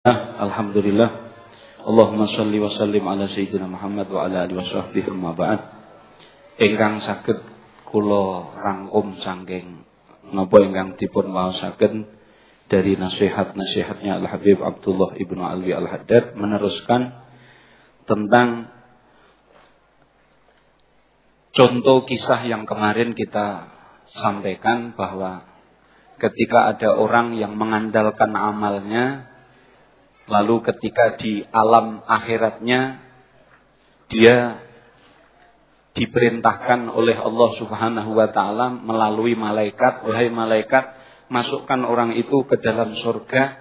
Alhamdulillah. Allahumma salli wa sallim ala sayyidina Muhammad wa ala alihi washabbihi amma ba'd. Ingkang saged kula rangkum saking napa ingkang dipun waosaken dari nasihat-nasihatnya Al Habib Abdullah Ibnu Alwi Al Haddad meneruskan tentang contoh kisah yang kemarin kita sampaikan bahwa ketika ada orang yang mengandalkan amalnya Lalu ketika di alam akhiratnya dia diperintahkan oleh Allah Subhanahu wa taala melalui malaikat, wahai malaikat, masukkan orang itu ke dalam surga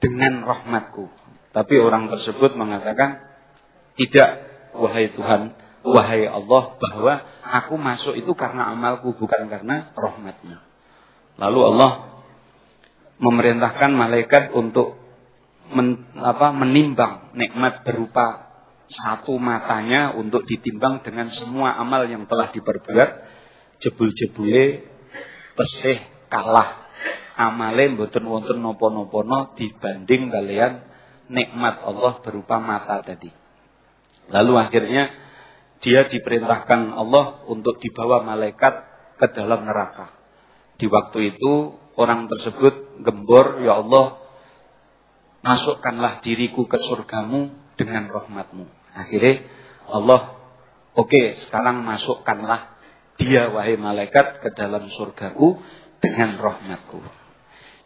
dengan rahmatku. Tapi orang tersebut mengatakan, tidak, wahai Tuhan, wahai Allah, bahwa aku masuk itu karena amalku, bukan karena rahmatmu. Lalu Allah memerintahkan malaikat untuk men, apa, menimbang nikmat berupa satu matanya untuk ditimbang dengan semua amal yang telah diperbuat jebul-jebule pesih kalah amale mboten wonten napa-napana dibanding kalian nikmat Allah berupa mata tadi. Lalu akhirnya dia diperintahkan Allah untuk dibawa malaikat ke dalam neraka. Di waktu itu orang tersebut gembor, "Ya Allah, masukkanlah diriku ke surgamu dengan rahmatmu. Akhirnya Allah, oke okay, sekarang masukkanlah dia wahai malaikat ke dalam surgaku dengan rahmatku.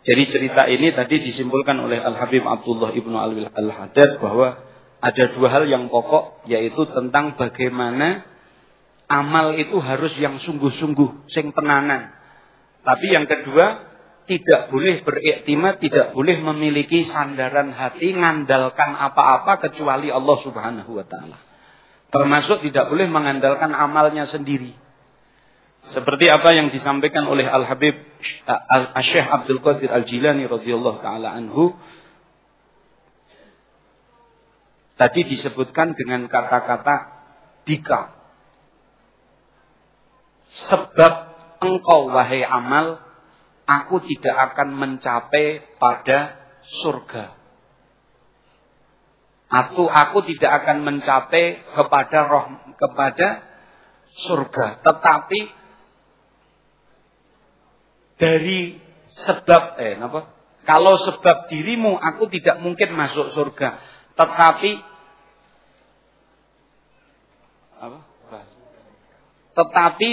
Jadi cerita ini tadi disimpulkan oleh Al-Habib Abdullah Ibnu Al-Haddad bahwa ada dua hal yang pokok yaitu tentang bagaimana amal itu harus yang sungguh-sungguh, sing tenanan. Tapi yang kedua tidak boleh beriktimat, tidak boleh memiliki sandaran hati, ngandalkan apa-apa kecuali Allah Subhanahu wa taala. Termasuk tidak boleh mengandalkan amalnya sendiri. Seperti apa yang disampaikan oleh Al-Habib Al-Syekh Abdul Qadir Al-Jilani radhiyallahu taala anhu tadi disebutkan dengan kata-kata dika. Sebab engkau wahai amal aku tidak akan mencapai pada surga. Atau aku tidak akan mencapai kepada roh kepada surga. Tetapi dari sebab eh apa? Kalau sebab dirimu aku tidak mungkin masuk surga. Tetapi apa? Tetapi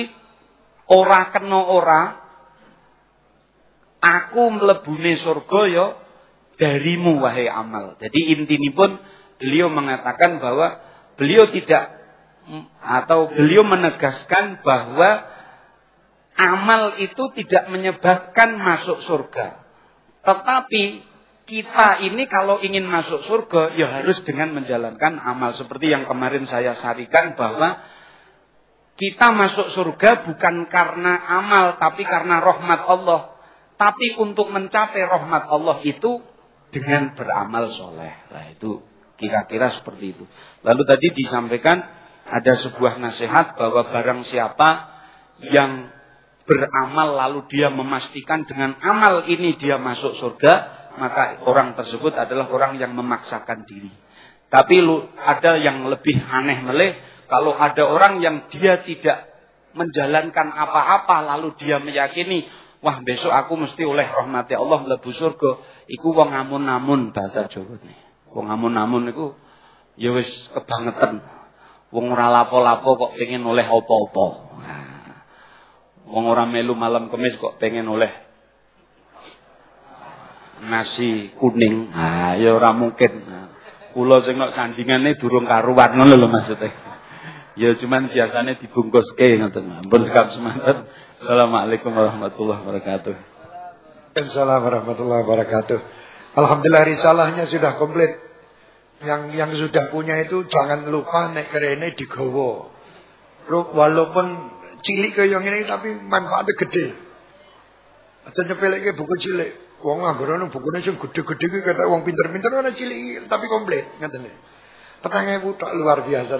ora kena ora Aku melebuni surga ya darimu wahai amal. Jadi intinya pun beliau mengatakan bahwa beliau tidak atau beliau menegaskan bahwa amal itu tidak menyebabkan masuk surga. Tetapi kita ini kalau ingin masuk surga ya harus dengan menjalankan amal seperti yang kemarin saya sarikan bahwa kita masuk surga bukan karena amal tapi karena rahmat Allah. Tapi untuk mencapai rahmat Allah itu dengan beramal soleh. Nah itu kira-kira seperti itu. Lalu tadi disampaikan ada sebuah nasihat bahwa barang siapa yang beramal lalu dia memastikan dengan amal ini dia masuk surga, maka orang tersebut adalah orang yang memaksakan diri. Tapi ada yang lebih aneh meleh, kalau ada orang yang dia tidak menjalankan apa-apa lalu dia meyakini Wah besok aku mesti oleh rahmati Allah mlebu surga. Iku wong amun-amun bahasa Jawa nih. Wong amun-amun iku ya wis kebangetan. Wong ora lapo-lapo kok pengen oleh apa-apa. Nah, wong ora melu malam kemis kok pengen oleh nasi kuning. Nah, ya ora mungkin. Kula sing nok sandingane durung karuan ngono lho maksudnya. Ya cuman biasanya dibungkuske ngoten. Ampun sekap semanten. Assalamualaikum warahmatullahi wabarakatuh. Assalamualaikum warahmatullahi wabarakatuh. Alhamdulillah risalahnya sudah komplit. Yang yang sudah punya itu jangan lupa naik kerene digowo. Walaupun cilik kayak yang ini tapi manfaatnya gede. Aja nyepeleke buku cilik. Wong anggaran bukunya sing gede-gede iki kata wong pinter-pinter ana cilik tapi komplit ngoten. Petang ewu tak luar biasa.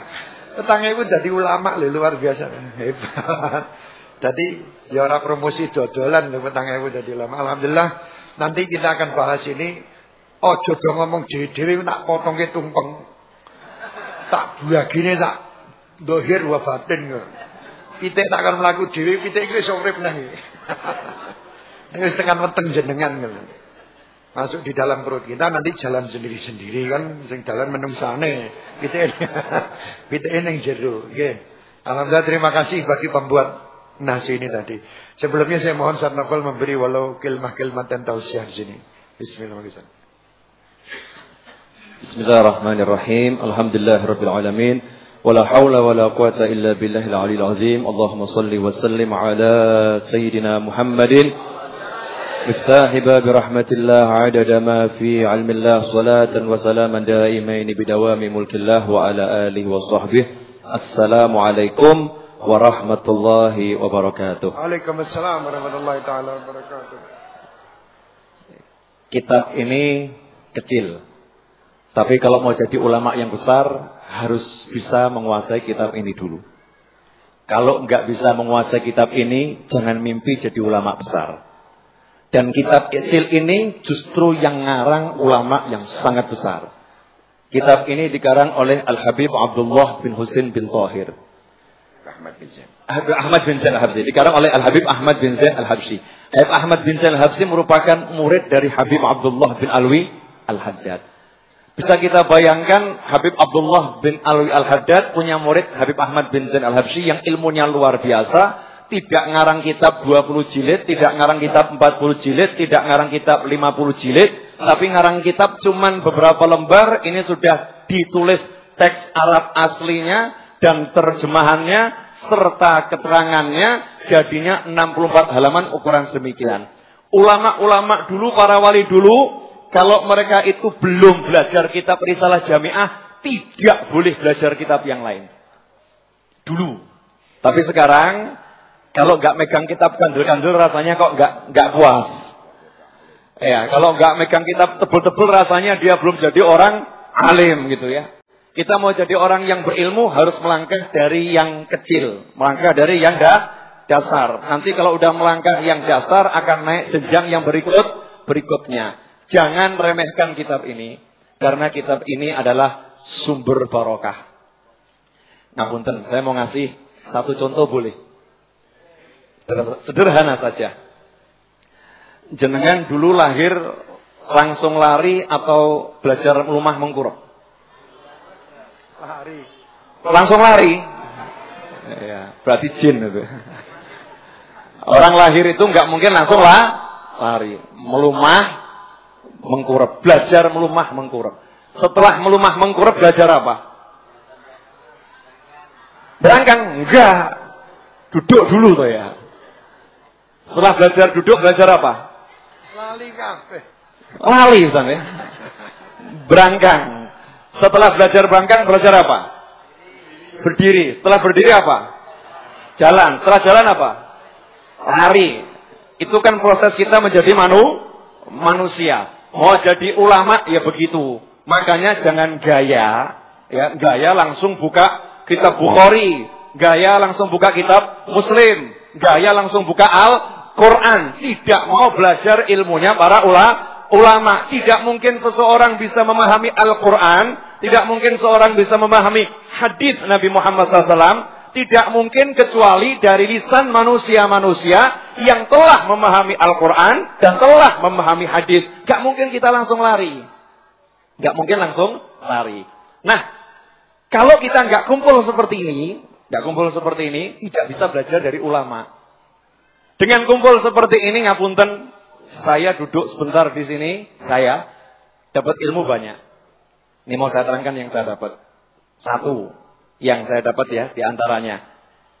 Petang ewu jadi ulama lho luar biasa. Hebat. Jadi ya ora promosi dodolan petang ewu dadi lama. Alhamdulillah nanti kita akan bahas ini Ojo do ngomong dhewe-dhewe tak potongke tumpeng. Tak buagine tak dohir wa batin kok. Pitik tak akan pitik iki wis urip nang iki. Wis tekan weteng jenengan. Masuk di dalam perut kita nanti jalan sendiri-sendiri kan sing dalan menungsane. Pitik pitik ning jero. Nggih. Alhamdulillah terima kasih bagi pembuat nasi ini tadi. Sebelumnya saya mohon Sarnafal memberi walau kilmah-kilmah dan tausiah di sini. Bismillahirrahmanirrahim. Bismillahirrahmanirrahim. Alhamdulillahirabbil alamin. ولا حول ولا قوة إلا بالله العلي العظيم اللهم صل وسلم على سيدنا محمد مفتاح باب رحمة الله عدد ما في علم الله صلاة وسلاما دائمين بدوام ملك الله وعلى آله وصحبه السلام عليكم warahmatullahi wabarakatuh. Waalaikumsalam warahmatullahi taala wabarakatuh. Kitab ini kecil. Tapi kalau mau jadi ulama yang besar harus bisa menguasai kitab ini dulu. Kalau nggak bisa menguasai kitab ini, jangan mimpi jadi ulama besar. Dan kitab kecil ini justru yang ngarang ulama yang sangat besar. Kitab ini dikarang oleh Al-Habib Abdullah bin Husin bin Tahir. Ahmad bin Zain. Ahmad bin Zain Al-Habsi. Dikarang oleh Al-Habib Ahmad bin Zain Al-Habsi. Habib Ahmad bin Zain Al-Habsi merupakan murid dari Habib Abdullah bin Alwi Al-Haddad. Bisa kita bayangkan Habib Abdullah bin Alwi Al-Haddad punya murid Habib Ahmad bin Zain Al-Habsi yang ilmunya luar biasa tidak ngarang kitab 20 jilid, tidak ngarang kitab 40 jilid, tidak ngarang kitab 50 jilid, tapi ngarang kitab cuman beberapa lembar, ini sudah ditulis teks Arab aslinya dan terjemahannya serta keterangannya jadinya 64 halaman ukuran sedemikian. Ulama-ulama dulu, para wali dulu, kalau mereka itu belum belajar kitab risalah jamiah, tidak boleh belajar kitab yang lain. Dulu. Tapi sekarang kalau nggak megang kitab kandel-kandel rasanya kok nggak nggak puas. Ya, kalau nggak megang kitab tebel-tebel rasanya dia belum jadi orang alim gitu ya. Kita mau jadi orang yang berilmu harus melangkah dari yang kecil, melangkah dari yang dah, dasar. Nanti kalau udah melangkah yang dasar akan naik jenjang yang berikut berikutnya. Jangan remehkan kitab ini karena kitab ini adalah sumber barokah. Nah, punten, saya mau ngasih satu contoh boleh. Sederhana saja. Jenengan dulu lahir langsung lari atau belajar rumah mengkurap? Lari. Langsung lari. Ya, berarti jin itu. Orang lahir itu nggak mungkin langsung lah lari, melumah, mengkurap, belajar melumah, mengkurap. Setelah melumah, mengkurap belajar apa? Berangkat enggak. Duduk dulu tuh ya. Setelah belajar duduk, belajar apa? Lali kafe. Lali, Ustaz ya. Berangkang. Setelah belajar berangkang, belajar apa? Berdiri. Setelah berdiri apa? Jalan. Setelah jalan apa? Lari. Itu kan proses kita menjadi manu, manusia. Mau jadi ulama, ya begitu. Makanya jangan gaya. Ya, gaya langsung buka kitab Bukhari. Gaya langsung buka kitab Muslim. Gaya langsung buka Al Quran, tidak mau belajar ilmunya para ulama. Tidak mungkin seseorang bisa memahami Al-Quran, tidak mungkin seorang bisa memahami hadis Nabi Muhammad SAW. Tidak mungkin kecuali dari lisan manusia-manusia yang telah memahami Al-Quran dan telah memahami hadis. Gak mungkin kita langsung lari. Gak mungkin langsung lari. Nah, kalau kita nggak kumpul seperti ini, nggak kumpul seperti ini, tidak bisa belajar dari ulama. Dengan kumpul seperti ini ngapunten, saya duduk sebentar di sini, saya dapat ilmu banyak. Ini mau saya terangkan yang saya dapat. Satu yang saya dapat ya di antaranya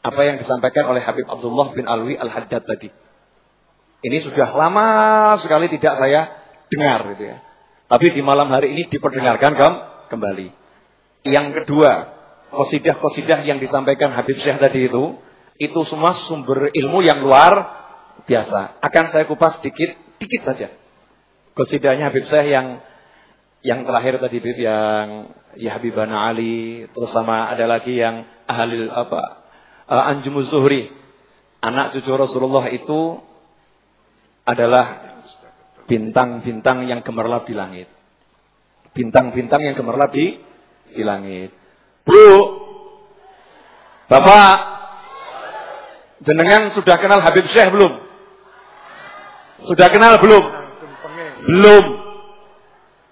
apa yang disampaikan oleh Habib Abdullah bin Alwi Al-Haddad tadi. Ini sudah lama sekali tidak saya dengar gitu ya. Tapi di malam hari ini diperdengarkan kembali. Yang kedua, kosidah-kosidah yang disampaikan Habib Syekh tadi itu itu semua sumber ilmu yang luar biasa. Akan saya kupas sedikit, dikit saja. Kosidanya Habib saya yang yang terakhir tadi Habib yang ya Habibana Ali, terus sama ada lagi yang ahli apa uh, Anjumuz Zuhri. Anak cucu Rasulullah itu adalah bintang-bintang yang gemerlap di langit. Bintang-bintang yang gemerlap di, di langit. Bu, Bapak, jenengan sudah kenal Habib Syekh belum? Sudah kenal belum? Belum.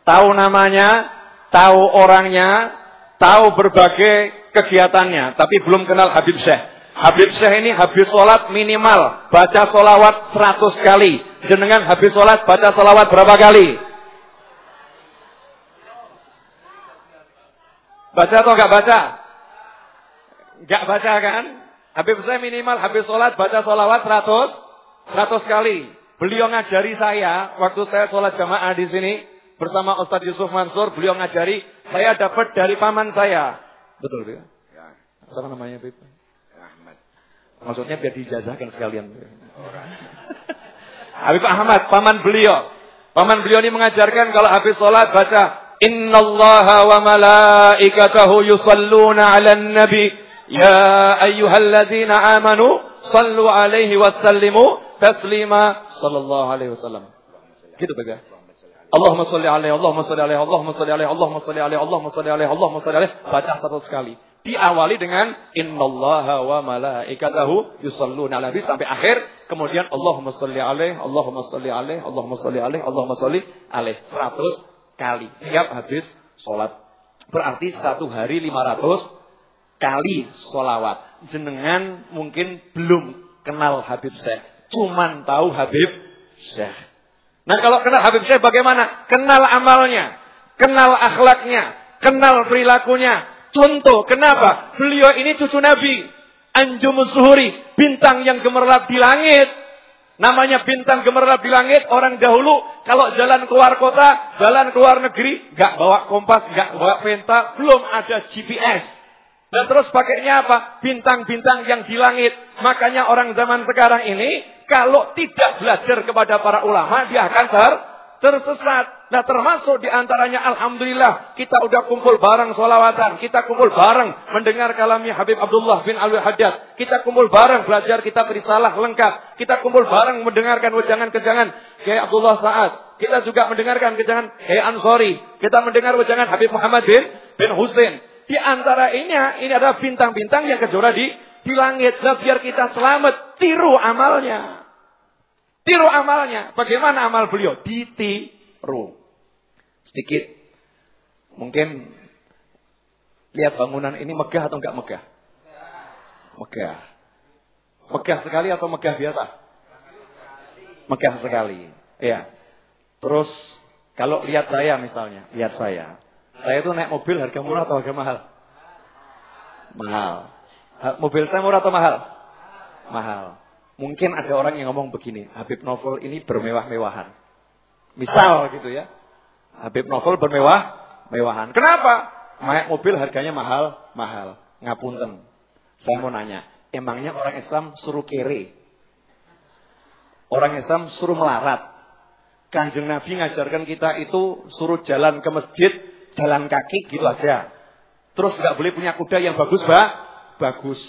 Tahu namanya, tahu orangnya, tahu berbagai kegiatannya, tapi belum kenal Habib Syekh. Habib Syekh ini habis sholat minimal baca sholawat 100 kali. Jenengan habis sholat baca sholawat berapa kali? Baca atau enggak baca? Enggak baca kan? Habib Syekh minimal habis sholat baca sholawat 100 100 kali. Beliau ngajari saya waktu saya sholat jamaah di sini bersama Ustadz Yusuf Mansur. Beliau ngajari saya dapat dari paman saya. Betul ya? Ya. Apa namanya Habib? Maksudnya biar dijazahkan sekalian. Habib Ahmad, paman beliau. Paman beliau ini mengajarkan kalau habis sholat baca Inna Allah wa malaikatahu yusalluna ala nabi Ya ayyuhalladzina amanu Sallu alaihi sallimu Taslima Sallallahu alaihi wasallam Gitu bega Allahumma salli alaihi Allahumma salli alaihi Allahumma salli alaihi Allahumma salli alaihi Allahumma salli alaihi Allahumma salli alaihi Baca satu sekali diawali dengan innallaha wa malaikatahu yusalluna ala sampai akhir kemudian Allahumma sholli alaih Allahumma sholli alaih Allahumma sholli alaih Allahumma sholli alaih 100 kali tiap habis sholat berarti satu hari 500 kali sholawat jenengan mungkin belum kenal Habib Syekh cuman tahu Habib Syekh nah kalau kenal Habib Syekh bagaimana kenal amalnya kenal akhlaknya kenal perilakunya Contoh, kenapa? Beliau ini cucu Nabi. Anjum Zuhuri, bintang yang gemerlap di langit. Namanya bintang gemerlap di langit. Orang dahulu kalau jalan keluar kota, jalan keluar negeri, nggak bawa kompas, nggak bawa penta, belum ada GPS. Dan terus pakainya apa? Bintang-bintang yang di langit. Makanya orang zaman sekarang ini, kalau tidak belajar kepada para ulama, dia akan ter tersesat. Nah termasuk di antaranya Alhamdulillah kita udah kumpul bareng solawatan. Kita kumpul bareng mendengar kalamnya Habib Abdullah bin Alwi Haddad. Kita kumpul bareng belajar kitab risalah lengkap. Kita kumpul bareng mendengarkan wejangan-kejangan Kiai Abdullah Sa'ad. Kita juga mendengarkan kejangan Kiai Ansori. Kita mendengar wejangan Habib Muhammad bin, bin Husain. Di antara ini, ini ada bintang-bintang yang kejora di, di langit. Nah biar kita selamat, tiru amalnya. Tiru amalnya. Bagaimana amal beliau? Ditiru. Sedikit. Mungkin lihat bangunan ini megah atau enggak megah? Megah. Megah sekali atau megah biasa? Megah sekali. Iya. Terus kalau lihat saya misalnya, lihat saya. Saya itu naik mobil harga murah atau harga mahal? Mahal. Mobil saya murah atau mahal? Mahal. Mungkin ada orang yang ngomong begini, Habib Novel ini bermewah-mewahan. Misal gitu ya. Habib Novel bermewah-mewahan. Kenapa? Naik mobil harganya mahal, mahal. Ngapunten. Saya mau nanya, emangnya orang Islam suruh kere? Orang Islam suruh melarat. Kanjeng Nabi ngajarkan kita itu suruh jalan ke masjid, jalan kaki gitu aja. Terus nggak boleh punya kuda yang bagus, Mbak? Bagus.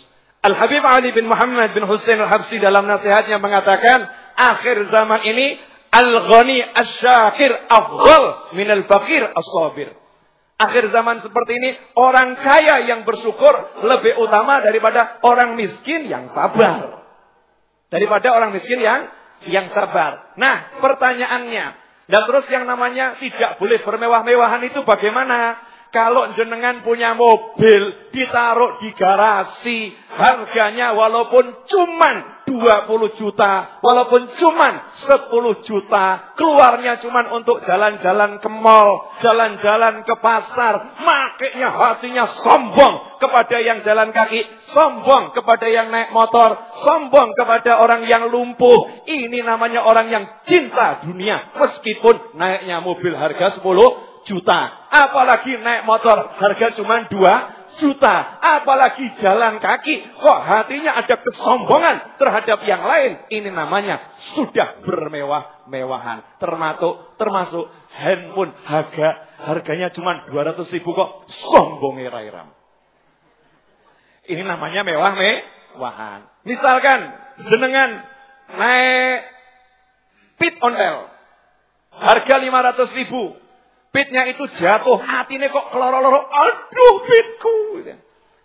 Al-Habib Ali bin Muhammad bin Hussein Al-Habsi dalam nasihatnya mengatakan, akhir zaman ini al-ghani asy-syakir afdal min al-faqir as-sabir. Akhir zaman seperti ini, orang kaya yang bersyukur lebih utama daripada orang miskin yang sabar. Daripada orang miskin yang yang sabar. Nah, pertanyaannya, dan terus yang namanya tidak boleh bermewah-mewahan itu bagaimana? Kalau jenengan punya mobil ditaruh di garasi, harganya walaupun cuman 20 juta, walaupun cuman 10 juta, keluarnya cuman untuk jalan-jalan ke mall, jalan-jalan ke pasar, makanya hatinya sombong kepada yang jalan kaki, sombong kepada yang naik motor, sombong kepada orang yang lumpuh. Ini namanya orang yang cinta dunia, meskipun naiknya mobil harga 10 juta. Apalagi naik motor harga cuma 2 juta. Apalagi jalan kaki. Kok hatinya ada kesombongan terhadap yang lain. Ini namanya sudah bermewah-mewahan. Termasuk termasuk handphone harga harganya cuma 200 ribu kok sombong rairam. Ini namanya mewah-mewahan. Misalkan jenengan naik pit ontel. Harga 500 ribu. Pitnya itu jatuh, hatinya kok keloro-loro. Aduh, pitku.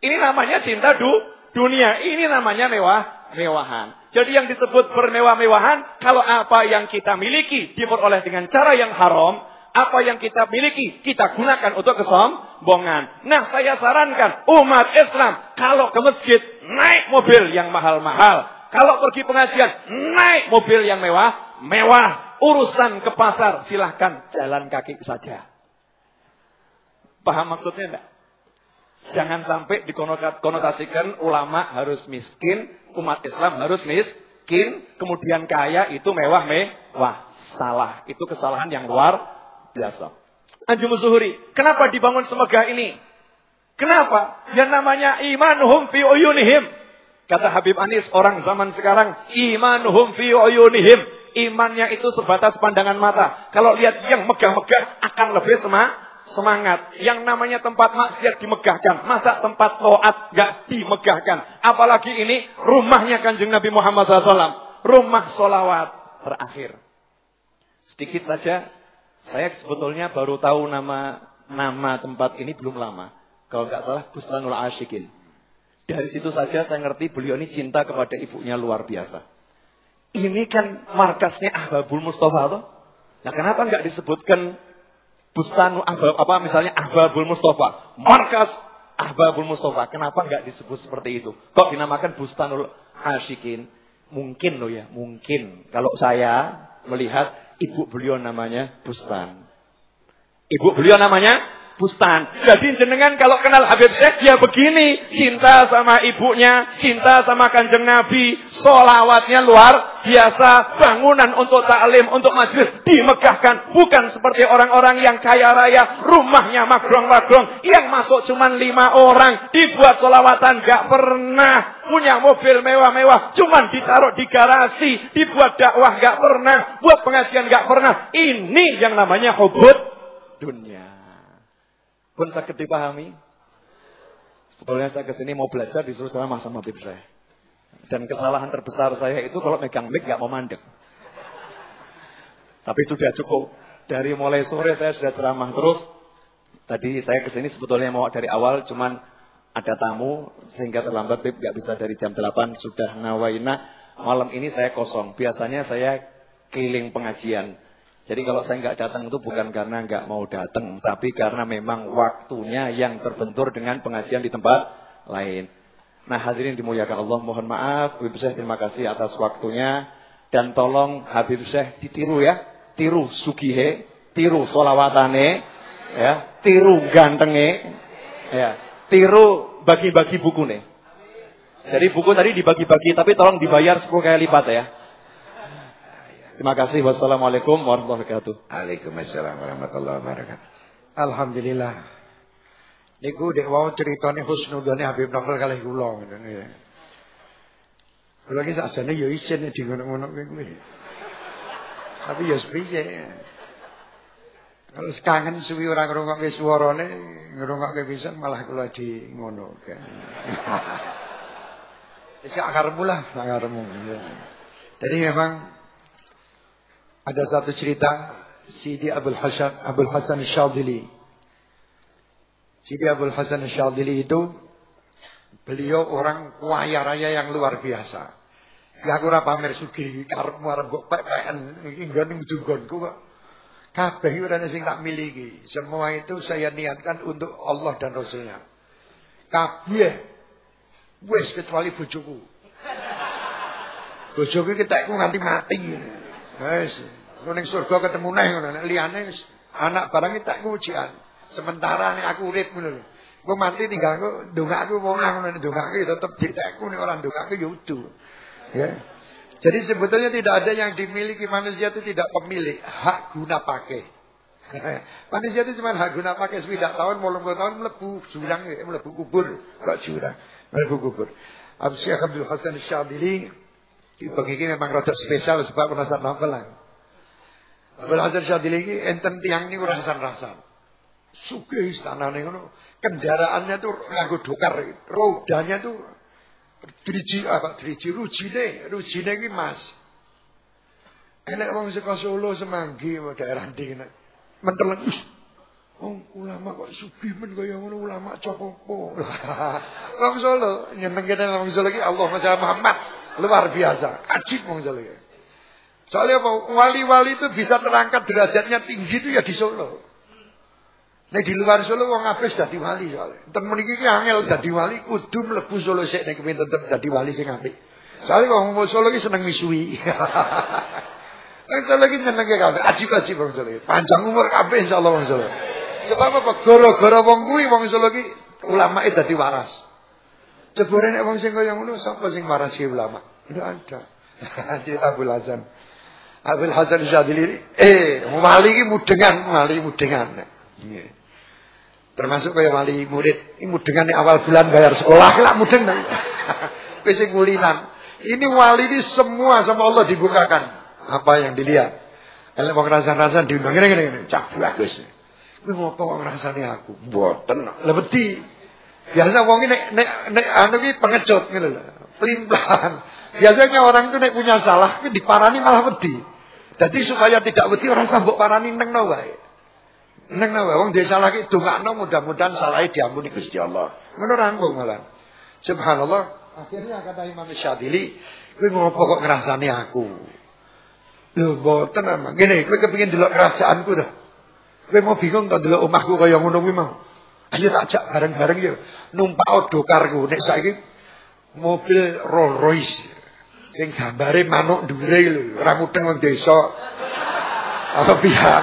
Ini namanya cinta du, dunia. Ini namanya mewah, mewahan. Jadi yang disebut bermewah-mewahan, kalau apa yang kita miliki diperoleh dengan cara yang haram, apa yang kita miliki kita gunakan untuk kesombongan. Nah, saya sarankan umat Islam kalau ke masjid naik mobil yang mahal-mahal. Kalau pergi pengajian naik mobil yang mewah, mewah. Urusan ke pasar silahkan jalan kaki saja. Paham maksudnya enggak? Jangan sampai dikonotasikan ulama harus miskin, umat Islam harus miskin, kemudian kaya itu mewah mewah. Salah, itu kesalahan yang luar biasa. Anjum Zuhuri, kenapa dibangun semegah ini? Kenapa? Yang namanya imanuhum fi uyunihim. Kata Habib Anis, orang zaman sekarang, imanuhum fi uyunihim. Imannya itu sebatas pandangan mata. Kalau lihat yang megah-megah, akan lebih semangat. Yang namanya tempat maksiat dimegahkan. Masa tempat toat gak dimegahkan. Apalagi ini rumahnya kanjeng Nabi Muhammad SAW. Rumah solawat terakhir. Sedikit saja saya sebetulnya baru tahu nama nama tempat ini belum lama. Kalau nggak salah Bustanul Ashikin. Dari situ saja saya ngerti beliau ini cinta kepada ibunya luar biasa. Ini kan markasnya Ahbabul Mustafa tuh. Nah kenapa nggak disebutkan Bustanul Ahbab, apa misalnya Ahbabul Mustafa. Markas Ahbabul Mustafa. Kenapa nggak disebut seperti itu? Kok dinamakan Bustanul Ashikin? Mungkin loh ya, mungkin. Kalau saya melihat ibu beliau namanya Bustan. Ibu beliau namanya Bustan. Jadi jenengan kalau kenal Habib Syekh ya begini. Cinta sama ibunya, cinta sama kanjeng Nabi. Solawatnya luar biasa. Bangunan untuk taklim, untuk majlis dimegahkan. Bukan seperti orang-orang yang kaya raya. Rumahnya magrong-magrong. Yang masuk cuma lima orang. Dibuat solawatan gak pernah. Punya mobil mewah-mewah. Cuman ditaruh di garasi. Dibuat dakwah gak pernah. Buat pengajian gak pernah. Ini yang namanya hubud dunia pun sakit dipahami. Sebetulnya saya ke sini mau belajar disuruh sama sama Habib saya. Dan kesalahan terbesar saya itu kalau megang mic gak mau mandek. Tapi itu sudah cukup. Dari mulai sore saya sudah ceramah terus. Tadi saya ke sini sebetulnya mau dari awal, cuman ada tamu sehingga terlambat Bib gak bisa dari jam 8 sudah nawaina. Malam ini saya kosong. Biasanya saya keliling pengajian. Jadi kalau saya nggak datang itu bukan karena nggak mau datang, tapi karena memang waktunya yang terbentur dengan pengajian di tempat lain. Nah hadirin dimuliakan Allah, mohon maaf, Habib Syekh terima kasih atas waktunya dan tolong Habib Syekh ditiru ya, tiru sugihe, tiru solawatane, ya, tiru gantenge, ya, tiru bagi-bagi buku nih. Jadi buku tadi dibagi-bagi, tapi tolong dibayar 10 kali lipat ya. Terima kasih. Wassalamualaikum warahmatullahi wabarakatuh. Waalaikumsalam warahmatullahi wabarakatuh. Alhamdulillah. Niku dek wau ceritane husnudane Habib Novel kalih kula ngoten ya. Kula iki sakjane ya isin di ngono-ngono kuwi. Tapi ya sepiye. Kalau kangen suwi ora ngrungokke suarane, ngrungokke pisan malah kula di ngono kan. Wis akarmu lah, akarmu. Jadi memang ada satu cerita Sidi Abdul Hasan Abdul Hasan Syadili. Sidi Abdul Hasan Syadili itu beliau orang kaya raya yang luar biasa. Ya aku ora pamer sugih karepmu arep kok pepen iki nggon ning dunggonku kok. Kabeh ora sing tak miliki. Semua itu saya niatkan untuk Allah dan Rasulnya. Kabeh wis kecuali bojoku. Bojoku ketekku nganti mati. Wes, Lu ning surga ketemu neh ngono. Nek anak barang iki tak ujian. Sementara nek aku urip ngono. Gue mati tinggal aku ndongakku wong ngono ndongakku tetep ditekku nek ora ndongakku ya udu. Ya. Jadi sebetulnya tidak ada yang dimiliki manusia itu tidak pemilik hak guna pakai. manusia itu cuma hak guna pakai sewidak tahun, mau tahun melebu jurang, melebu kubur, kok jurang, melebu kubur. Syekh Abdul Hasan Syadili, ini memang rada spesial sebab penasihat novel lah. Hasan Syadili ini enten tiang ini rasan-rasan. Sugih istanane ngono. Kendaraannya tuh nganggo dokar, rodanya tuh driji apa driji rujine, rujine iki Mas. Enek wong saka Solo Semanggi daerah kene. Menteleng Oh, ulama kok sugih men kaya ngono ulama copopo. Wong Solo nyeneng kene wong Solo iki Allah Muhammad luar biasa. Ajib wong Solo iki. Soalnya apa? Wali-wali itu bisa terangkat derajatnya tinggi itu ya di Solo. Nek di luar Solo wong apes dadi wali soalnya. Enten mriki ki angel dadi wali kudu mlebu Solo sik nek kepengin tetep dadi wali sing apik. Soalnya wong Solo ki seneng misui. Wong Solo ki seneng kabeh, ajib-ajib wong Solo. Panjang umur kabeh insyaallah wong Solo. Sebab apa? Gara-gara wong kuwi wong Solo ulama itu dadi waras. Jebore nek wong sing kaya ngono sapa sing waras ki ulama? Tidak ada. Cerita Hasan. Abu Hasan Syadili eh wali mudengan, wali mudengan. Iya. Termasuk kaya wali murid, ini mudengan awal bulan bayar sekolah lah mudeng. Sing ngulinan. Ini wali ini semua sama Allah dibukakan apa yang dilihat. Kalau mau ngerasa-rasa diundang ini ini ini, cak bagus. Kowe ngopo kok ngrasani aku? Mboten. Lah. Biasa wong nek nek nek anu ki pengecut ngene. Biasanya orang itu nek punya salah diparani malah wedi. Jadi supaya tidak wedi orang sambuk parani neng no wae. Neng no wae wong dhewe salah ki dongakno mudah-mudahan salahnya diampuni Gusti Allah. Ngono rangkung malah. Subhanallah. Akhirnya kata Imam Syadili, kowe ngopo kok ngrasani aku? Lho mboten ama. Ngene, kowe kepengin delok kerajaanku dah. Kowe mau bingung to delok omahku kaya ngono kuwi mau. Ayo tak ajak bareng-bareng ya numpak dokarku nek saiki mobil Rolls Royce sing gambare manuk dhuwure lho, ora mudeng wong desa. Apa biasa?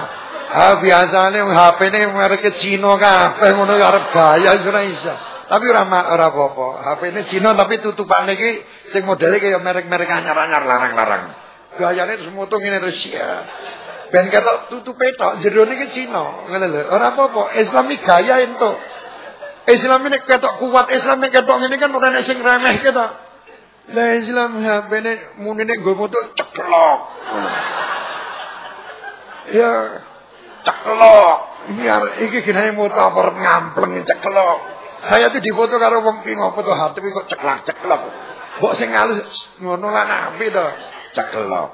Ah wong HP-ne merek Cina kabeh ngono arep gaya ora iso. Tapi ora ora apa-apa. HP-ne Cina tapi tutupane iki sing modele kaya merek-merek anyar-anyar larang-larang. Gayane terus moto ngene terus ya. Ben ketok tutupe tok jero niki Cina, ngono lho. Apa-apa, Islam iki gaya entuk. Islam ini ketok kuat, Islam ini ketok ngene kan ora nek sing remeh ketok. Lah Islam HP-ne munine nggo moto ceklok. Ya ceklok. Biar iki ginane motor ngampleng ceklok. Saya tuh difoto karo wong ki ngopo to HP kok ceklak-ceklok. Mbok sing halus ngono lan apik to. Ceklok.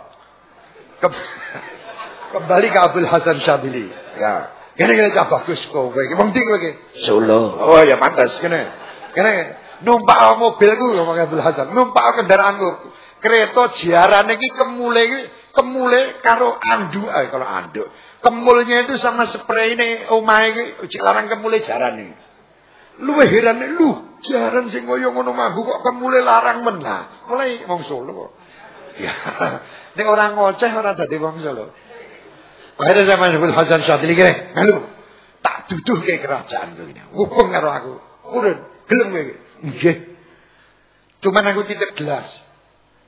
Kembali ke Abdul Hasan Syadili. Ya. Kene kene cah bagus kowe. Wong ndi kowe? Solo. Oh ya pantas kene. Kene numpak mobilku ngomong Abdul Hasan. Numpak kendaraanku. Kereta jiarane iki kemule kemule karo anduk eh, kalau anduk. Kemulnya itu sama spray ini omahe iki larang kemule jarane. Luwe herane lu jaran sing kaya ngono mambu kok kemule larang men. Mulai wong Solo kok. Ya. Nek ora ngoceh ora dadi wong Solo. Akhirnya saya masuk Hasan Syadili kene, melu tak duduh ke kerajaan ini. Hukum karo aku. Urun, gelem kowe. Nggih. Cuman aku titip gelas.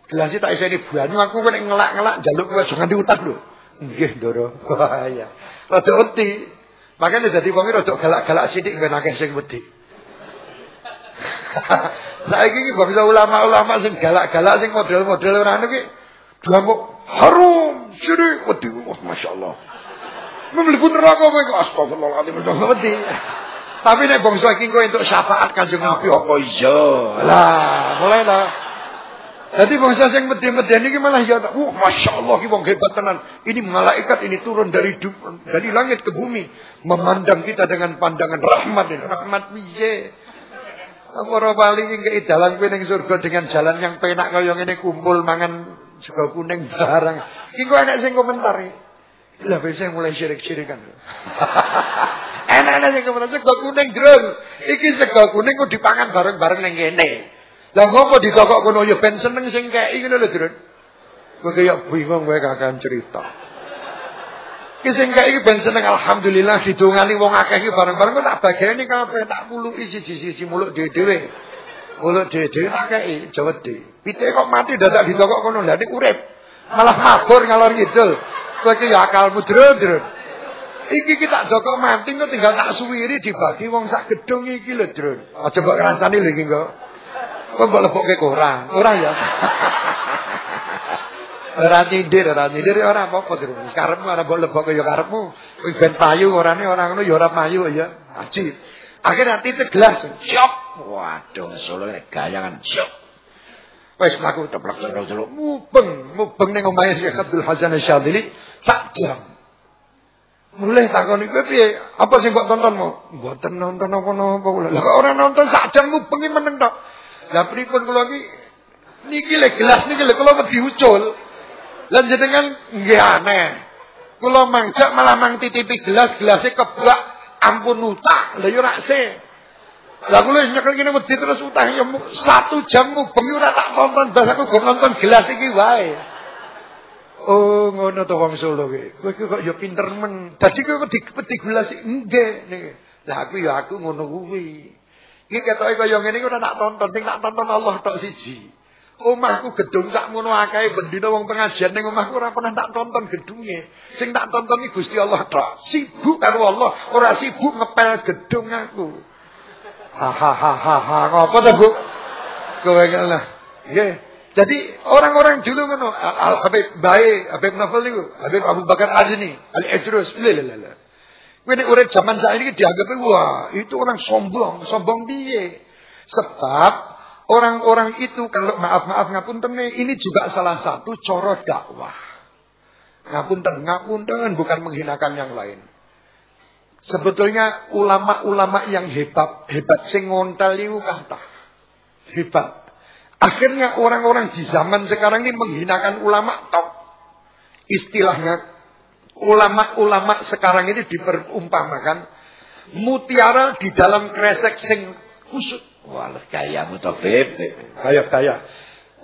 Gelas itu tak iseni banyu aku kena ngelak-ngelak jaluk kowe aja nganti utap lho. Nggih. Wah, iya. Rada wedi. Makanya dadi wong rada galak-galak sithik ben akeh sing wedi. Saiki iki bangsa ulama-ulama sing galak-galak sing model-model ora anu ki Diamuk harum, syirik, wedi, wah masya Allah. Memlebu neraka kowe astagfirullahaladzim wedi. Tapi nek bangsa iki kowe entuk syafaat Kanjeng Nabi apa iya? Lah, mulai lah. Jadi bangsa sing medhe-medhe iki malah ya wah masya Allah iki wong hebat tenan. Ini malaikat ini turun dari dari langit ke bumi memandang kita dengan pandangan rahmat dan rahmat piye. Para wali iki kei dalan kowe ning surga dengan jalan yang penak kaya ngene kumpul mangan sego kuning barang. Iki kok enak sing komentar. Lah wis mulai syirik-syirikan. Enak-enak sing komentar sego kuning drung. Iki sego kuning kok dipangan bareng-bareng ning kene. Lah ngopo dikokok kono ya ben seneng sing kei ngono lho, Drun. Kowe kaya bingung kowe kakan cerita. Ki sing kei ben seneng alhamdulillah didongani wong akeh iki bareng-bareng kok tak bageni kabeh tak puluki siji-siji muluk dhewe-dhewe. Muluk dhewe-dhewe tak kei jawedi. Pite kok mati dadak ditokok kono lha nek urip. Malah mabur ngalor ngidul. Kowe ki ya akalmu drun-drun. Iki kita joko mati kok tinggal tak suwiri dibagi wong sak gedung iki lho, Drun. Aja mbok ngrasani lho iki kok. Kok mbok lebokke kurang. Ora ya. Ora nyindir, ora nyindir ora apa-apa, Drun. Karepmu ora mbok lebokke ya karepmu. Kowe ben payu orane ora ngono ya ora payu ya. Ajib. Akhirnya titik gelas. Syok. Waduh, solo gaya kan. Syok. Wis mlaku teplek celuk-celuk mubeng, mubeng ning omahe Syekh Abdul Hasan Syadzili sak jam. Mulai takoni kowe piye? Apa sing mbok tontonmu? Mboten nonton apa-apa kula. Lah kok ora nonton sak jam mubengi meneng tok. Lah pripun kula iki niki le gelas niki le kula wedi ucul. Lah jenengan nggih aneh. Kula mangjak malah mang titipi gelas, gelasnya kebak ampun utah. Lah yo rak se. Lah kula nyekel kene wedi terus utang yo satu jam mubengi ora tak tonton, bas aku nonton gelas iki wae. Oh, ngono to wong Solo ki. Kowe kok ya pinter men. Dadi kowe dipeti gelas nggih niki. Lah aku ya aku ngono kuwi. Iki ketoke kaya ngene ora tak tonton, sing tak tonton Allah tok siji. Omahku gedung sak ngono akeh bendina wong pengajian ning omahku ora pernah tak tonton gedunge. Sing tak tonton iki Gusti Allah tok. Sibuk karo Allah, ora sibuk ngepel gedung aku. Hahaha, ngopo to, Bu? Kowe lah. Nggih. Jadi orang-orang dulu ngono, Al Habib bae, Habib Nafal niku, Habib Abu Bakar Azni, Al Idrus, lelelele. Kowe nek urip zaman saiki dianggap wah, itu orang sombong, sombong piye? Sebab orang-orang itu kalau maaf-maaf ngapunten ini juga salah satu coro dakwah. Ngapunten, ngapunten bukan menghinakan yang lain. Sebetulnya ulama-ulama yang hebat, hebat sing ngontel. Hebat. Akhirnya orang-orang di zaman sekarang ini menghinakan ulama top. Istilahnya ulama-ulama sekarang ini diperumpamakan mutiara di dalam kresek sing kusut. Wah, kaya mutafib. Kaya kaya.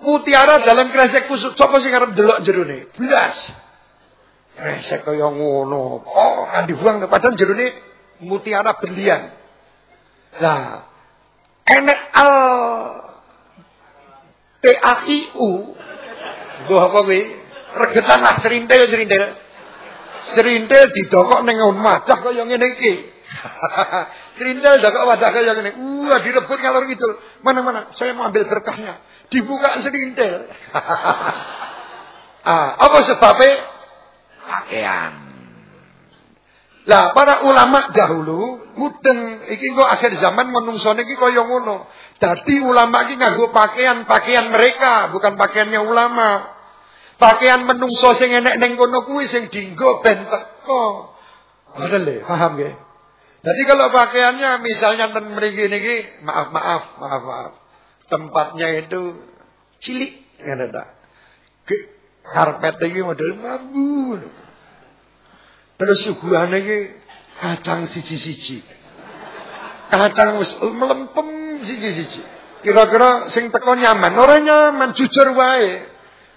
Mutiara dalam kresek kusut. Sopo sing arep delok jerone? Blas. Kresek kaya ngono. Oh, kan dibuang padahal jerone mutiara berlian. Nah, enek al PAIU. Gue apa kuwi? Regetan lah serintil serintil. Serintil didokok ning omah dah kaya ngene iki. serintil dokok wadah kaya ngene. Wah direbut ngalor gitu. Mana-mana saya mau ambil berkahnya. Dibuka serintil. ah, apa sebabnya? Pakaian. Lah para ulama dahulu mudeng iki kok akhir zaman menungsone iki kaya ngono. Dadi ulama iki nganggo pakaian-pakaian mereka, bukan pakaiannya ulama. Pakaian menungso sing enek ning kono kuwi sing dienggo ben teko. Ngoten paham nggih? Jadi kalau pakaiannya misalnya ten mriki niki, maaf maaf, maaf maaf. Tempatnya itu cilik, ngene ta. Karpet iki model mambu. Terus suguhane iki kacang siji-siji. Kacang wis melempem siji-siji. Kira-kira sing teko nyaman, orang nyaman, jujur wae.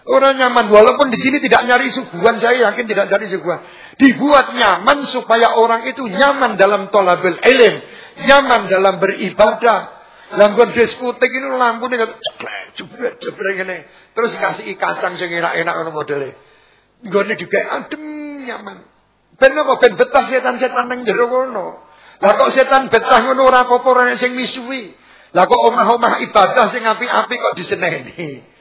Orang nyaman walaupun di sini tidak nyari suguhan, saya yakin tidak nyari suguhan. Dibuat nyaman supaya orang itu nyaman dalam tolabel ilm, nyaman dalam beribadah. Langgon diskutik ini lampu ceplek ini. Terus kasih kacang sing enak-enak ngono modele. Nggone juga adem nyaman. Ben apa ben betah setan-setan ning jero kono. Lah kok setan betah ngono ora apa-apa ora sing misuwi. Lah kok omah-omah ibadah sing api-api kok diseneni.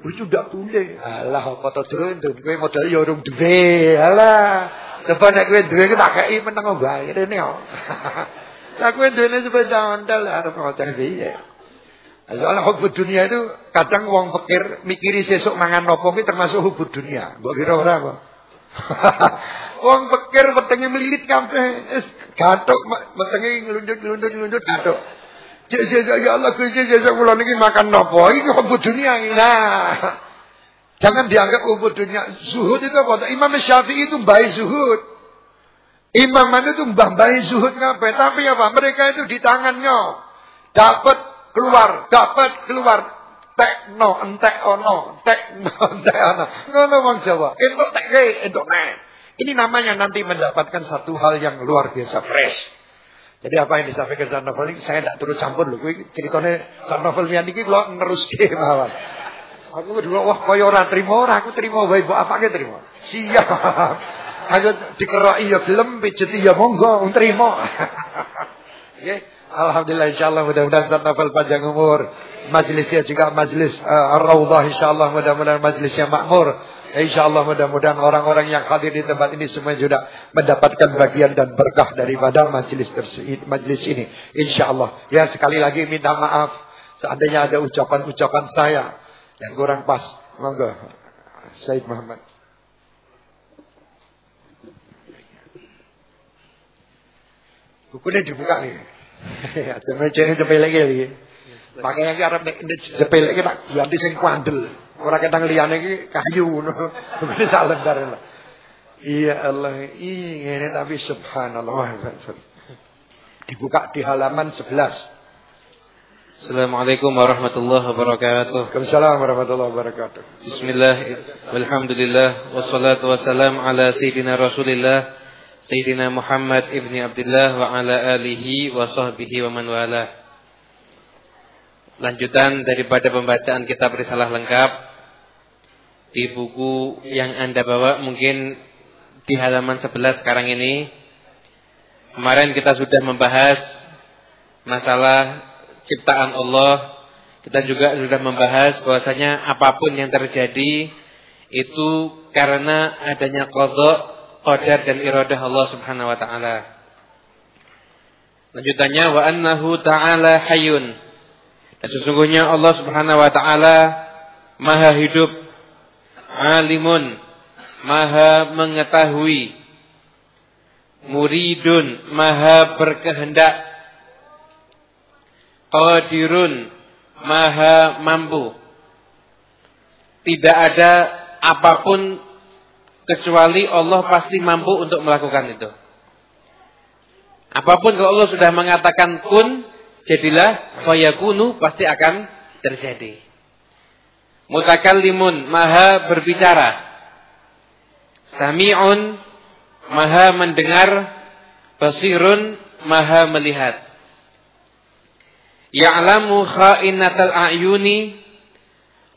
Itu ndak boleh. Alah apa to drondon kowe modal ya urung duwe. Alah. Coba nek kowe duwe tak kei meneng bae rene kok. Lah kowe duwene sepeda ontel arep ngoceh piye. Soalnya hubud dunia itu kadang wong pikir mikiri sesuk mangan nopo ki termasuk hubud dunia. Mbok kira ora apa? wong pikir wetenge melilit kabeh. Gathuk wetenge nglundut-nglundut-nglundut gathuk. Cek ya Allah Gusti sesuk kula niki makan nopo? Iki hubud dunia. Nah. Jangan dianggap hubud dunia. Zuhud itu apa? Imam Syafi'i itu baik zuhud. Imam mana itu mbah baik zuhud ngapain? Tapi apa? Mereka itu di tangannya. Dapat keluar, dapat keluar. Tek no, entek ono, tek no, entek ono. Ngono wong Jawa. Entuk tek entuk nek. Ini namanya nanti mendapatkan satu hal yang luar biasa fresh. Jadi apa yang disampaikan dalam novel ini saya tidak turut campur loh. Kuwi ceritane dalam novel yang ini kalau neruske mawon. Aku kedua wah kaya ora trimo ora aku trimo wae mbok apake trimo. Siap. Ayo dikeroki ya gelem pijeti ya monggo trimo. Nggih. Alhamdulillah insyaallah mudah-mudahan dalam novel panjang umur. Majelisnya juga majelis uh, Ar-Raudhah insyaallah mudah-mudahan majelisnya makmur. Insya Allah mudah-mudahan orang-orang yang hadir di tempat ini semua juga mendapatkan bagian dan berkah daripada majelis majelis ini. Insya Allah. Ya sekali lagi minta maaf seandainya ada ucapan-ucapan saya yang kurang pas. Monggo, Said Muhammad. Bukunya dibuka nih. Aja mecene cepelek iki. Makanya arep nek cepelek iki tak ganti sing kuandel. Ora ketang liyane iki kayu ngono. Sak lembar. Iya Allah, ini tapi subhanallah. Dibuka di halaman 11. Assalamualaikum warahmatullahi wabarakatuh. Waalaikumsalam warahmatullahi wabarakatuh. Bismillah, walhamdulillah, wassalatu wassalam ala sayyidina rasulillah, sayyidina Muhammad ibni Abdullah wa ala alihi wa sahbihi wa man wala. Lanjutan daripada pembacaan kitab risalah lengkap di buku yang Anda bawa mungkin di halaman 11 sekarang ini. Kemarin kita sudah membahas masalah ciptaan Allah. Kita juga sudah membahas bahwasanya apa pun yang terjadi itu karena adanya qadha, qadar dan iradah Allah Subhanahu wa taala. Lanjutannya wa annahu ta'ala hayyun. Dan sesungguhnya Allah Subhanahu wa taala maha hidup, alimun, maha mengetahui. Muridun maha berkehendak. Qadirun maha mampu. Tidak ada apa pun kecuali Allah pasti mampu untuk melakukan itu. Apa pun kalau Allah sudah mengatakan kun jadilah fayakunu pasti akan terjadi mutakallimun maha berbicara Sami'un maha mendengar, basirun maha melihat. Ya'lamu kha'inatal a'yuni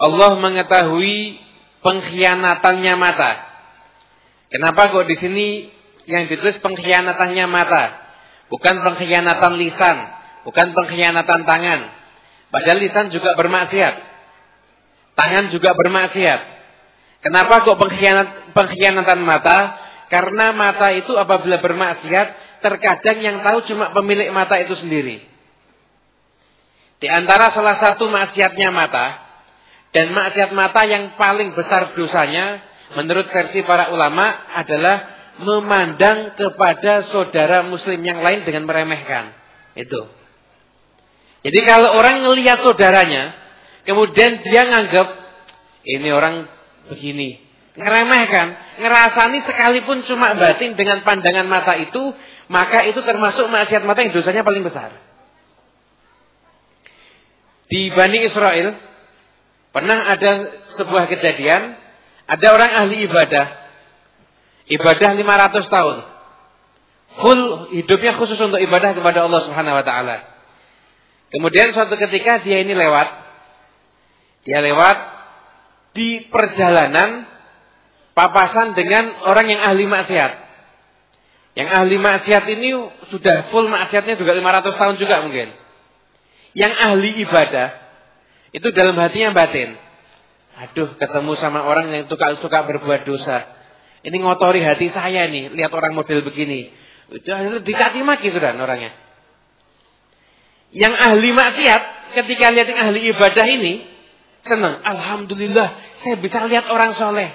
Allah mengetahui pengkhianatannya mata. Kenapa kok di sini yang ditulis pengkhianatannya mata? Bukan pengkhianatan lisan, bukan pengkhianatan tangan. Padahal lisan juga bermaksiat. Tangan juga bermaksiat. Kenapa kok pengkhianat, pengkhianatan mata? Karena mata itu apabila bermaksiat, terkadang yang tahu cuma pemilik mata itu sendiri. Di antara salah satu maksiatnya mata, dan maksiat mata yang paling besar dosanya, menurut versi para ulama adalah memandang kepada saudara muslim yang lain dengan meremehkan. Itu. Jadi kalau orang melihat saudaranya, kemudian dia nganggap ini orang begini. Ngeremehkan, ngerasani sekalipun cuma batin dengan pandangan mata itu, maka itu termasuk maksiat mata yang dosanya paling besar. Di Bani Israel, pernah ada sebuah kejadian, ada orang ahli ibadah, ibadah 500 tahun. Full hidupnya khusus untuk ibadah kepada Allah Subhanahu wa taala. Kemudian suatu ketika dia ini lewat. Dia lewat di perjalanan papasan dengan orang yang ahli maksiat. Yang ahli maksiat ini sudah full maksiatnya juga 500 tahun juga mungkin. Yang ahli ibadah itu dalam hatinya batin. Aduh, ketemu sama orang yang suka suka berbuat dosa. Ini ngotori hati saya nih, lihat orang model begini. Itu dicaci maki sudah orangnya. Yang ahli maksiat ketika lihat yang ahli ibadah ini, Senang. Alhamdulillah saya bisa lihat orang soleh.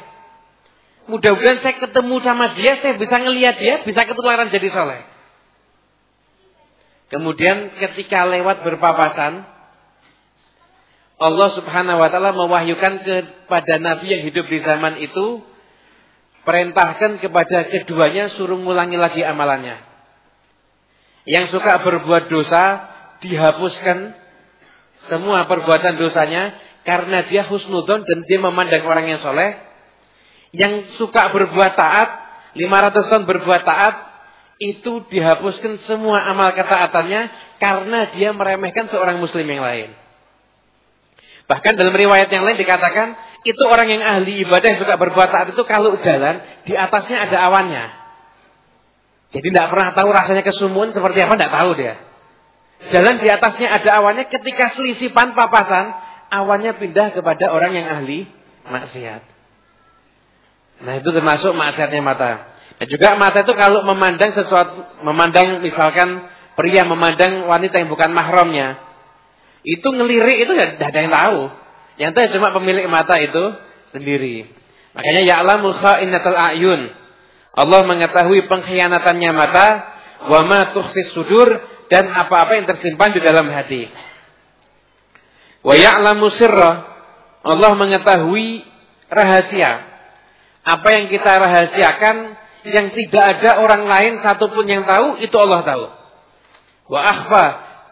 Mudah-mudahan saya ketemu sama dia, saya bisa ngelihat dia, bisa ketularan jadi soleh. Kemudian ketika lewat berpapasan, Allah subhanahu wa ta'ala mewahyukan kepada Nabi yang hidup di zaman itu, perintahkan kepada keduanya suruh ngulangi lagi amalannya. Yang suka berbuat dosa, dihapuskan semua perbuatan dosanya, karena dia husnudon dan dia memandang orang yang soleh. Yang suka berbuat taat, 500 tahun berbuat taat, itu dihapuskan semua amal ketaatannya karena dia meremehkan seorang muslim yang lain. Bahkan dalam riwayat yang lain dikatakan, itu orang yang ahli ibadah yang suka berbuat taat itu kalau jalan, di atasnya ada awannya. Jadi tidak pernah tahu rasanya kesumuan seperti apa, tidak tahu dia. Jalan di atasnya ada awannya ketika selisipan papasan, awannya pindah kepada orang yang ahli maksiat. Nah itu termasuk maksiatnya mata. Dan juga mata itu kalau memandang sesuatu, memandang misalkan pria memandang wanita yang bukan mahramnya, itu ngelirik itu tidak ada yang tahu. Yang tahu cuma pemilik mata itu sendiri. Makanya ya'lamu kha'inatal a'yun. Allah mengetahui pengkhianatannya mata, wa ma sudur dan apa-apa yang tersimpan di dalam hati. Wa ya'lamu sirra Allah mengetahui rahasia. Apa yang kita rahasiakan yang tidak ada orang lain satupun yang tahu itu Allah tahu. Wa akhfa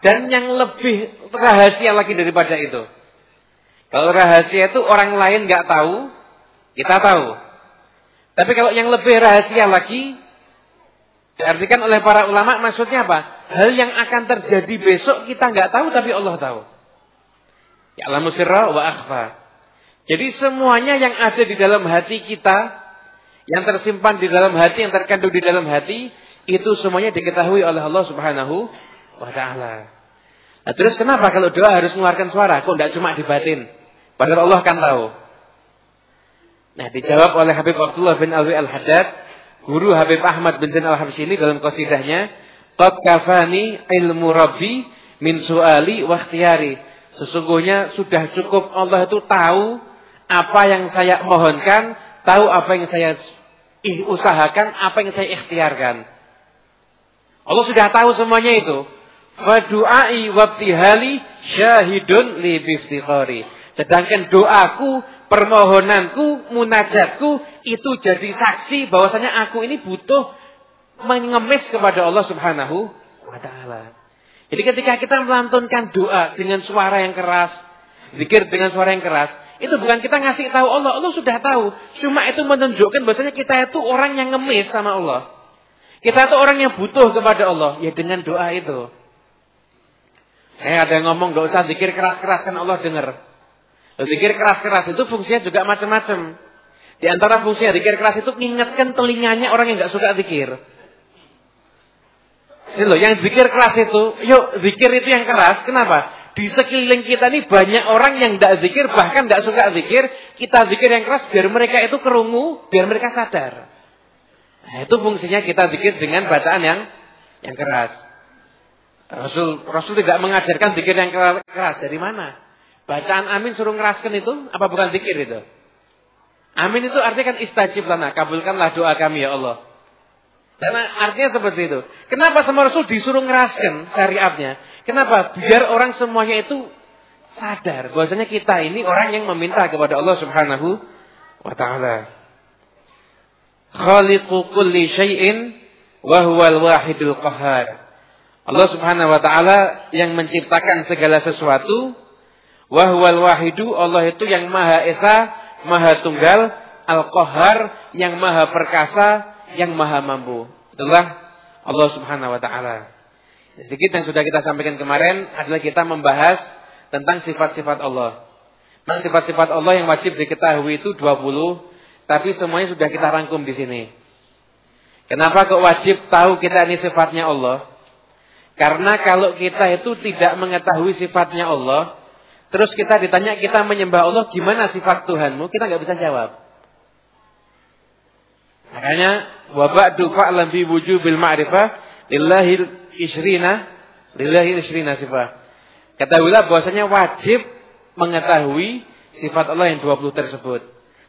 dan yang lebih rahasia lagi daripada itu. Kalau rahasia itu orang lain nggak tahu, kita tahu. Tapi kalau yang lebih rahasia lagi, diartikan oleh para ulama maksudnya apa? Hal yang akan terjadi besok kita nggak tahu tapi Allah tahu. Ya sirra wa akhfa. Jadi semuanya yang ada di dalam hati kita, yang tersimpan di dalam hati, yang terkandung di dalam hati, itu semuanya diketahui oleh Allah Subhanahu wa taala. Nah, terus kenapa kalau doa harus mengeluarkan suara? Kok tidak cuma dibatin? Padahal Allah kan tahu. Nah, dijawab oleh Habib Abdullah bin Alwi Al-Haddad, guru Habib Ahmad bin Zain Al-Habsyi ini dalam qasidahnya, "Qad kafani ilmu rabbi min su'ali wa ikhtiyari." Sesungguhnya sudah cukup Allah itu tahu apa yang saya mohonkan, tahu apa yang saya usahakan, apa yang saya ikhtiarkan. Allah sudah tahu semuanya itu. Fadu'ai wabtihali syahidun li biftikhari. Sedangkan doaku, permohonanku, munajatku itu jadi saksi bahwasanya aku ini butuh mengemis kepada Allah Subhanahu wa taala. Jadi ketika kita melantunkan doa dengan suara yang keras, zikir dengan suara yang keras, itu bukan kita ngasih tahu Allah, Allah sudah tahu. Cuma itu menunjukkan bahwasanya kita itu orang yang ngemis sama Allah. Kita itu orang yang butuh kepada Allah, ya dengan doa itu. Saya ada yang ngomong gak usah zikir keras-keras kan Allah dengar. Zikir keras-keras itu fungsinya juga macam-macam. Di antara fungsinya zikir keras itu mengingatkan telinganya orang yang nggak suka zikir. Ini loh, yang zikir keras itu, yuk zikir itu yang keras. Kenapa? Di sekeliling kita ini banyak orang yang tidak zikir, bahkan tidak suka zikir. Kita zikir yang keras biar mereka itu kerungu, biar mereka sadar. Nah, itu fungsinya kita zikir dengan bacaan yang yang keras. Rasul Rasul tidak mengajarkan zikir yang keras. Dari mana? Bacaan amin suruh ngeraskan itu apa bukan zikir itu? Amin itu artinya kan istajib lana, kabulkanlah doa kami ya Allah. Artinya seperti itu. Kenapa sama Rasul disuruh ngeraskan syariatnya? Kenapa? Biar orang semuanya itu sadar bahwasanya kita ini orang yang meminta kepada Allah Subhanahu wa taala. Khaliqu kulli syai'in wa huwal wahidul qahhar. Allah Subhanahu wa taala yang menciptakan segala sesuatu Wahwal wahidu Allah itu yang maha esa, maha tunggal, al-qahar yang maha perkasa, yang maha mampu. Itulah Allah Subhanahu wa taala. Sedikit yang sudah kita sampaikan kemarin adalah kita membahas tentang sifat-sifat Allah. Tentang sifat-sifat Allah yang wajib diketahui itu 20, tapi semuanya sudah kita rangkum di sini. Kenapa kok wajib tahu kita ini sifatnya Allah? Karena kalau kita itu tidak mengetahui sifatnya Allah, Terus kita ditanya kita menyembah Allah gimana sifat Tuhanmu? Kita nggak bisa jawab. Makanya wabak dufa fa'lam bi wujubil ma'rifah lillahi isrina lillahi isrina sifat. Ketahuilah bahwasanya wajib mengetahui sifat Allah yang 20 tersebut.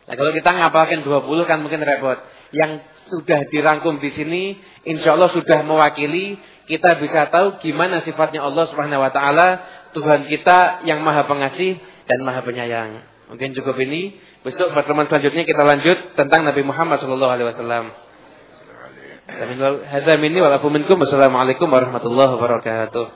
Nah, kalau kita ngapalkan 20 kan mungkin repot. Yang sudah dirangkum di sini insya Allah sudah mewakili kita bisa tahu gimana sifatnya Allah Subhanahu wa taala Tuhan kita yang maha pengasih dan maha penyayang. Mungkin cukup ini. Besok pertemuan selanjutnya kita lanjut tentang Nabi Muhammad sallallahu alaihi wasallam. Hadza minni wa lakum minkum. Wassalamualaikum warahmatullahi wabarakatuh.